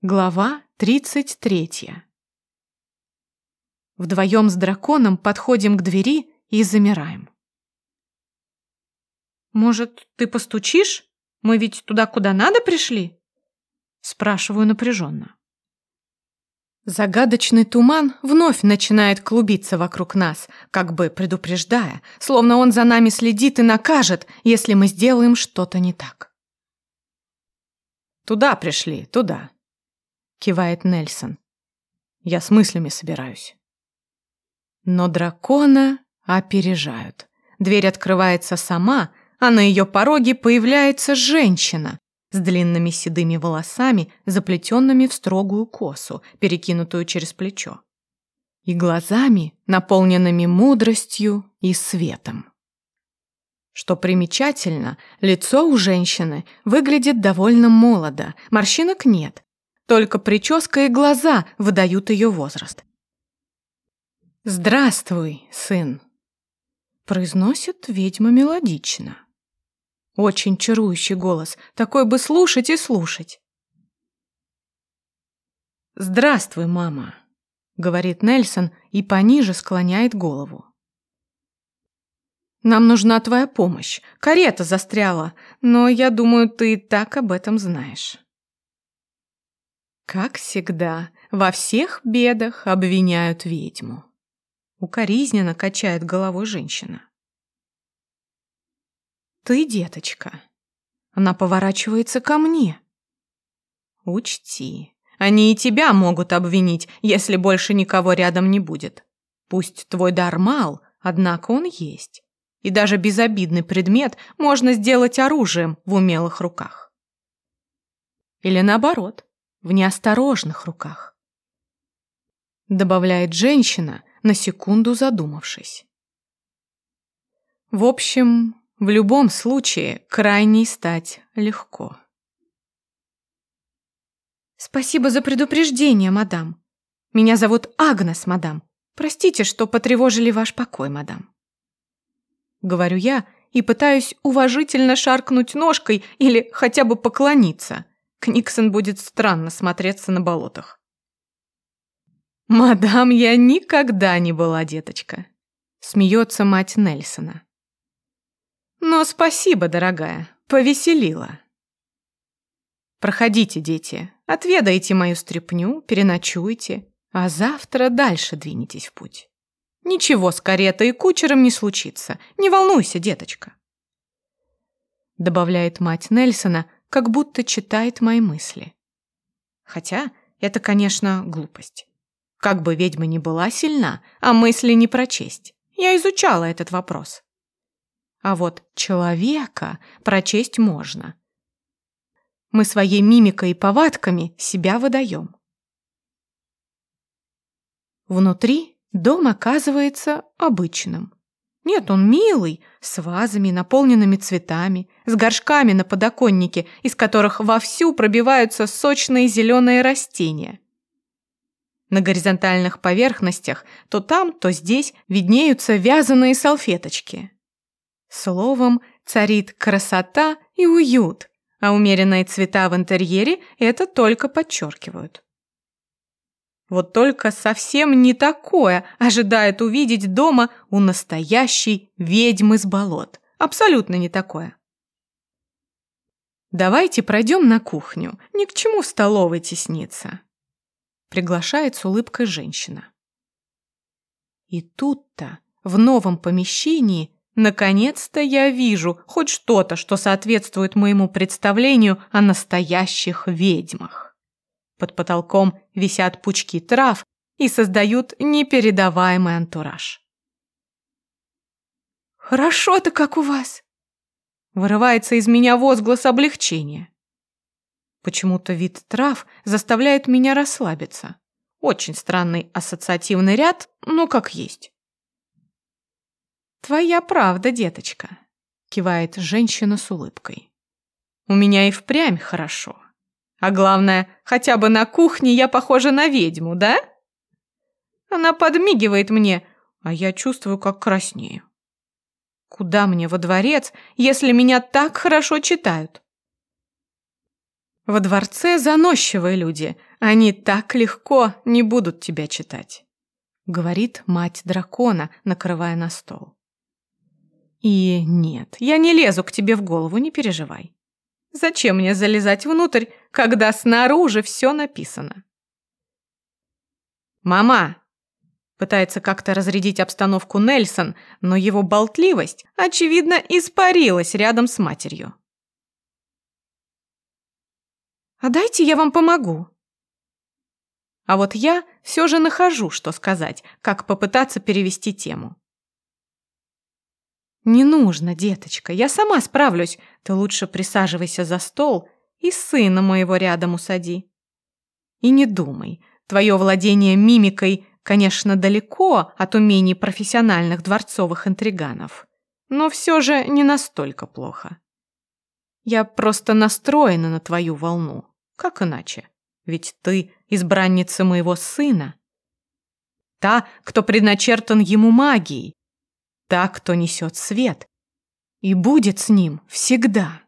Глава 33. Вдвоем с драконом подходим к двери и замираем. «Может, ты постучишь? Мы ведь туда, куда надо, пришли?» Спрашиваю напряженно. Загадочный туман вновь начинает клубиться вокруг нас, как бы предупреждая, словно он за нами следит и накажет, если мы сделаем что-то не так. «Туда пришли, туда», кивает Нельсон. Я с мыслями собираюсь. Но дракона опережают. Дверь открывается сама, а на ее пороге появляется женщина с длинными седыми волосами, заплетенными в строгую косу, перекинутую через плечо, и глазами, наполненными мудростью и светом. Что примечательно, лицо у женщины выглядит довольно молодо, морщинок нет, только прическа и глаза выдают ее возраст. «Здравствуй, сын», — произносит ведьма мелодично. Очень чарующий голос, такой бы слушать и слушать. «Здравствуй, мама», — говорит Нельсон и пониже склоняет голову. «Нам нужна твоя помощь. Карета застряла, но я думаю, ты и так об этом знаешь». Как всегда, во всех бедах обвиняют ведьму. Укоризненно качает головой женщина. Ты, деточка. Она поворачивается ко мне. Учти, они и тебя могут обвинить, если больше никого рядом не будет. Пусть твой дар мал, однако он есть. И даже безобидный предмет можно сделать оружием в умелых руках. Или наоборот, в неосторожных руках. Добавляет женщина, на секунду задумавшись. В общем, в любом случае, крайней стать легко. Спасибо за предупреждение, мадам. Меня зовут Агнес, мадам. Простите, что потревожили ваш покой, мадам. Говорю я и пытаюсь уважительно шаркнуть ножкой или хотя бы поклониться. Книксон будет странно смотреться на болотах. «Мадам, я никогда не была деточка», — смеется мать Нельсона. «Но спасибо, дорогая, повеселила». «Проходите, дети, отведайте мою стряпню, переночуйте, а завтра дальше двинетесь в путь. Ничего с каретой и кучером не случится, не волнуйся, деточка», — добавляет мать Нельсона, — как будто читает мои мысли. Хотя это, конечно, глупость. Как бы ведьма ни была сильна, а мысли не прочесть. Я изучала этот вопрос. А вот человека прочесть можно. Мы своей мимикой и повадками себя выдаем. Внутри дом оказывается обычным. Нет, он милый, с вазами, наполненными цветами, с горшками на подоконнике, из которых вовсю пробиваются сочные зеленые растения. На горизонтальных поверхностях то там, то здесь виднеются вязаные салфеточки. Словом, царит красота и уют, а умеренные цвета в интерьере это только подчеркивают. Вот только совсем не такое ожидает увидеть дома у настоящей ведьмы с болот. Абсолютно не такое. «Давайте пройдем на кухню, ни к чему в столовой тесниться», приглашает с улыбкой женщина. И тут-то, в новом помещении, наконец-то я вижу хоть что-то, что соответствует моему представлению о настоящих ведьмах. Под потолком висят пучки трав и создают непередаваемый антураж. «Хорошо-то как у вас!» Вырывается из меня возглас облегчения. Почему-то вид трав заставляет меня расслабиться. Очень странный ассоциативный ряд, но как есть. «Твоя правда, деточка», — кивает женщина с улыбкой. «У меня и впрямь хорошо». А главное, хотя бы на кухне я похожа на ведьму, да? Она подмигивает мне, а я чувствую, как краснею. Куда мне во дворец, если меня так хорошо читают? Во дворце заносчивые люди, они так легко не будут тебя читать», — говорит мать дракона, накрывая на стол. «И нет, я не лезу к тебе в голову, не переживай. Зачем мне залезать внутрь, когда снаружи все написано?» «Мама!» Пытается как-то разрядить обстановку Нельсон, но его болтливость, очевидно, испарилась рядом с матерью. «А дайте я вам помогу». А вот я все же нахожу, что сказать, как попытаться перевести тему. «Не нужно, деточка, я сама справлюсь. Ты лучше присаживайся за стол и сына моего рядом усади. И не думай, твое владение мимикой, конечно, далеко от умений профессиональных дворцовых интриганов, но все же не настолько плохо. Я просто настроена на твою волну. Как иначе? Ведь ты избранница моего сына. Та, кто предначертан ему магией. Та, кто несет свет. И будет с ним всегда.